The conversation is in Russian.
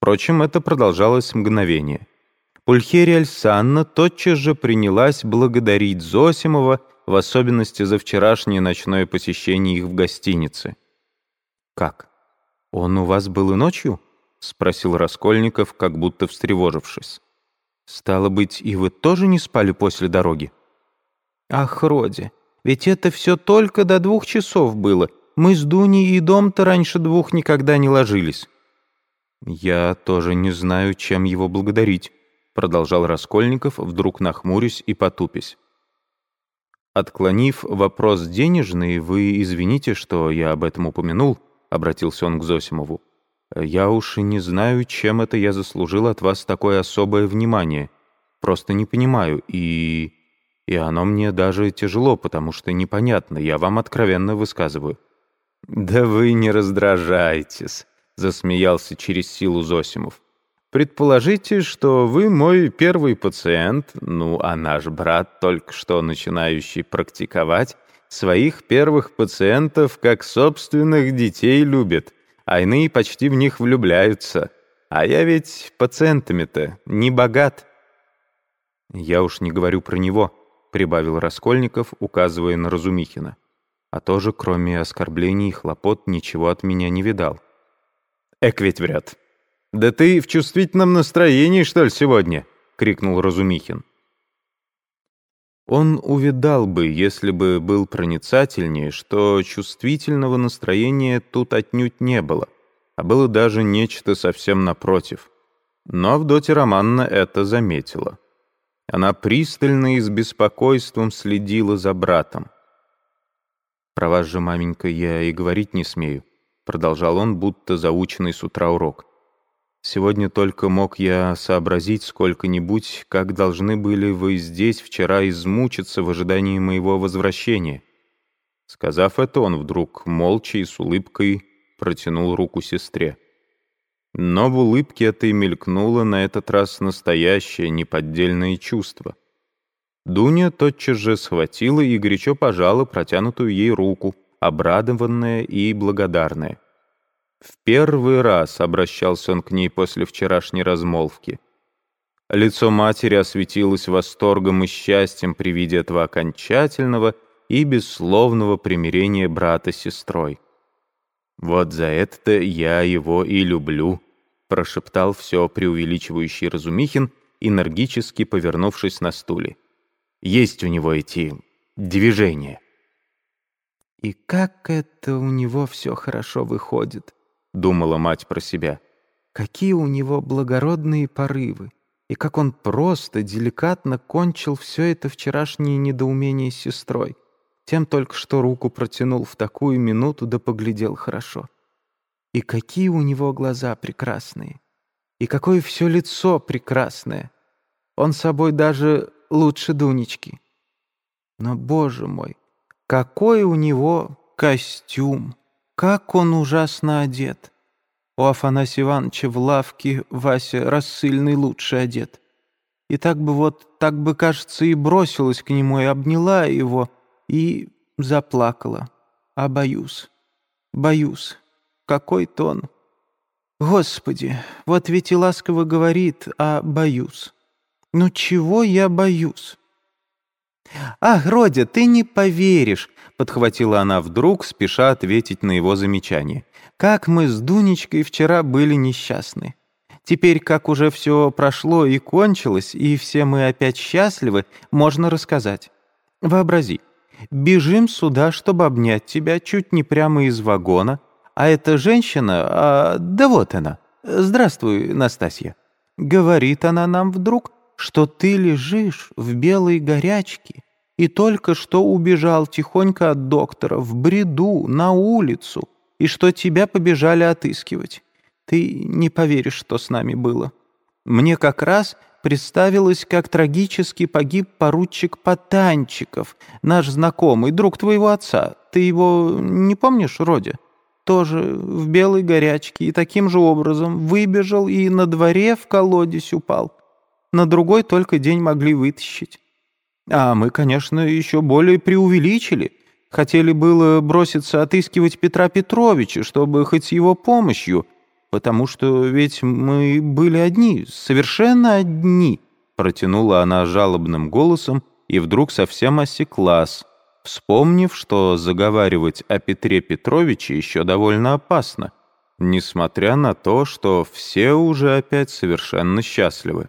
Впрочем, это продолжалось мгновение. Пульхерия Альсанна тотчас же принялась благодарить Зосимова, в особенности за вчерашнее ночное посещение их в гостинице. «Как? Он у вас был и ночью?» — спросил Раскольников, как будто встревожившись. «Стало быть, и вы тоже не спали после дороги?» «Ах, Роди, ведь это все только до двух часов было. Мы с Дуней и дом-то раньше двух никогда не ложились». «Я тоже не знаю, чем его благодарить», — продолжал Раскольников, вдруг нахмурясь и потупясь. «Отклонив вопрос денежный, вы извините, что я об этом упомянул», — обратился он к Зосимову. «Я уж и не знаю, чем это я заслужил от вас такое особое внимание. Просто не понимаю, и... и оно мне даже тяжело, потому что непонятно, я вам откровенно высказываю». «Да вы не раздражайтесь», — засмеялся через силу Зосимов. «Предположите, что вы мой первый пациент, ну, а наш брат, только что начинающий практиковать, своих первых пациентов как собственных детей любит, а иные почти в них влюбляются. А я ведь пациентами-то не богат». «Я уж не говорю про него», — прибавил Раскольников, указывая на Разумихина а тоже, кроме оскорблений и хлопот, ничего от меня не видал. «Эк ведь вряд. Да ты в чувствительном настроении, что ли, сегодня?» — крикнул Разумихин. Он увидал бы, если бы был проницательнее, что чувствительного настроения тут отнюдь не было, а было даже нечто совсем напротив. Но Авдотья Романна это заметила. Она пристально и с беспокойством следила за братом. «Про вас же, маменька, я и говорить не смею», — продолжал он, будто заученный с утра урок. «Сегодня только мог я сообразить сколько-нибудь, как должны были вы здесь вчера измучиться в ожидании моего возвращения». Сказав это, он вдруг молча и с улыбкой протянул руку сестре. Но в улыбке этой мелькнуло на этот раз настоящее неподдельное чувство. Дуня тотчас же схватила и горячо пожала протянутую ей руку, обрадованная и благодарная. В первый раз обращался он к ней после вчерашней размолвки. Лицо матери осветилось восторгом и счастьем при виде этого окончательного и бессловного примирения брата с сестрой. «Вот за это-то я его и люблю», — прошептал все преувеличивающий Разумихин, энергически повернувшись на стуле. Есть у него эти движения. «И как это у него все хорошо выходит», — думала мать про себя. «Какие у него благородные порывы, и как он просто, деликатно кончил все это вчерашнее недоумение с сестрой. Тем только что руку протянул в такую минуту, да поглядел хорошо. И какие у него глаза прекрасные, и какое все лицо прекрасное. Он собой даже лучше Дунечки. Но, боже мой, какой у него костюм! Как он ужасно одет! У Афанасия Ивановича в лавке Вася рассыльный лучше одет. И так бы вот, так бы, кажется, и бросилась к нему, и обняла его, и заплакала. А боюсь, боюсь, какой тон. Господи, вот ведь и ласково говорит, а боюсь. «Ну чего я боюсь?» «Ах, Родя, ты не поверишь!» — подхватила она вдруг, спеша ответить на его замечание. «Как мы с Дунечкой вчера были несчастны. Теперь, как уже все прошло и кончилось, и все мы опять счастливы, можно рассказать. Вообрази, бежим сюда, чтобы обнять тебя чуть не прямо из вагона, а эта женщина, а, да вот она, здравствуй, Настасья, говорит она нам вдруг, что ты лежишь в белой горячке и только что убежал тихонько от доктора в бреду на улицу, и что тебя побежали отыскивать. Ты не поверишь, что с нами было. Мне как раз представилось, как трагически погиб поручик Потанчиков, наш знакомый, друг твоего отца. Ты его не помнишь, Родя? Тоже в белой горячке и таким же образом выбежал и на дворе в колодец упал на другой только день могли вытащить. А мы, конечно, еще более преувеличили. Хотели было броситься отыскивать Петра Петровича, чтобы хоть с его помощью. потому что ведь мы были одни, совершенно одни», протянула она жалобным голосом и вдруг совсем осеклась, вспомнив, что заговаривать о Петре Петровиче еще довольно опасно, несмотря на то, что все уже опять совершенно счастливы.